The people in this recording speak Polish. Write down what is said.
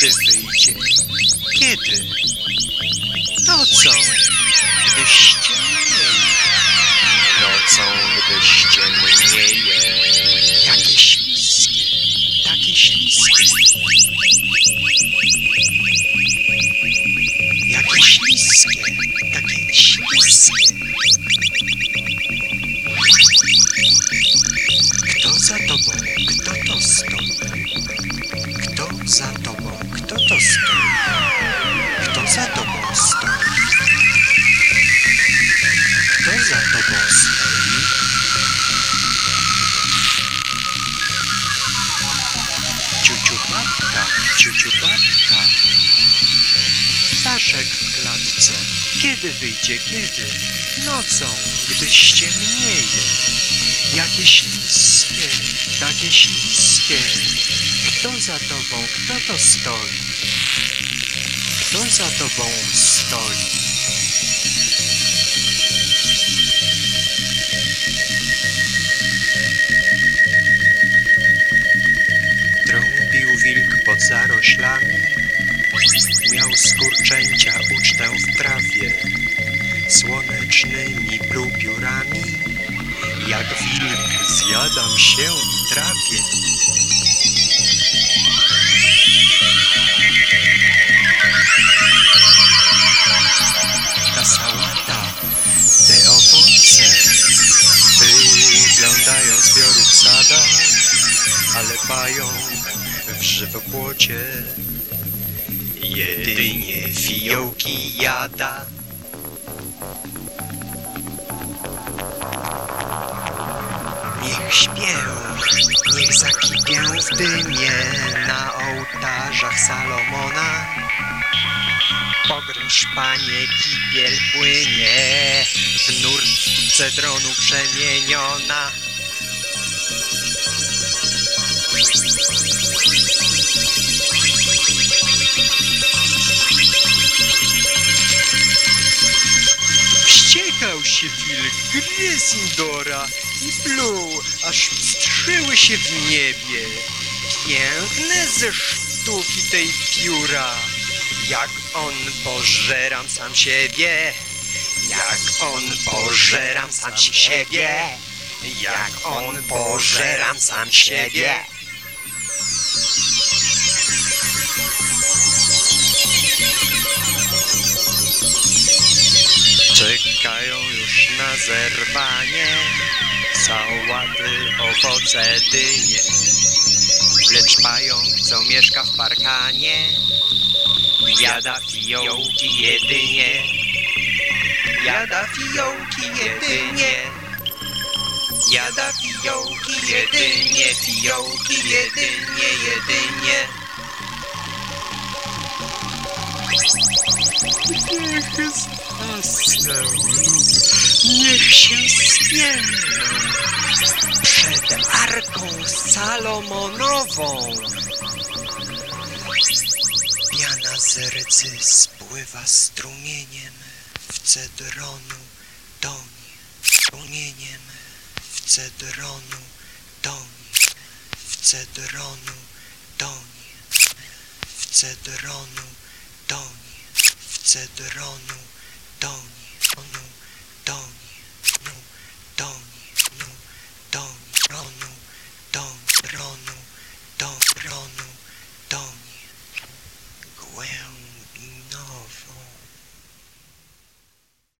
Kiedy wyjdzie? Kiedy? Nocą, gdy ściemnieje. Kiedy wyjdzie, kiedy? Nocą, gdy ściemnieje. Jakie śliskie, takie śliskie. Kto za tobą, kto to stoi? Kto za tobą stoi? Trąbił wilk pod zaroślami, miał skurczęcia ucztę w trawie, słonecznymi pluł piórami, jak wilk zjadam się i trafię. Ta sałata, te owoce wyglądają zbioru w sadach, ale pająk w żywopłocie jedynie fiołki jada. Niech śpię, niech zakipię w dymie na ołtarzach Salomona. Pogrąż, panie, kipiel płynie, w nurt cedronu przemieniona. Gryffindora i pluł, aż pstrzyły się w niebie. Piękne ze sztuki tej pióra, jak on pożeram sam siebie, jak on pożeram sam siebie, jak on pożeram sam siebie. Zerwanie sałaty, owoce, dynie. Lecz pająk, co mieszka w parkanie, jada fiołki jedynie. Jada fiołki jedynie. Jada fiołki jedynie, fiołki jedynie, jedynie. Niech zasnę, niech się spięną przed arką Salomonową. Piana z rdzy spływa strumieniem w cedronu tonie. Strumieniem w cedronu tonie. W cedronu tonie. W cedronu tonie. W cedronu tonie.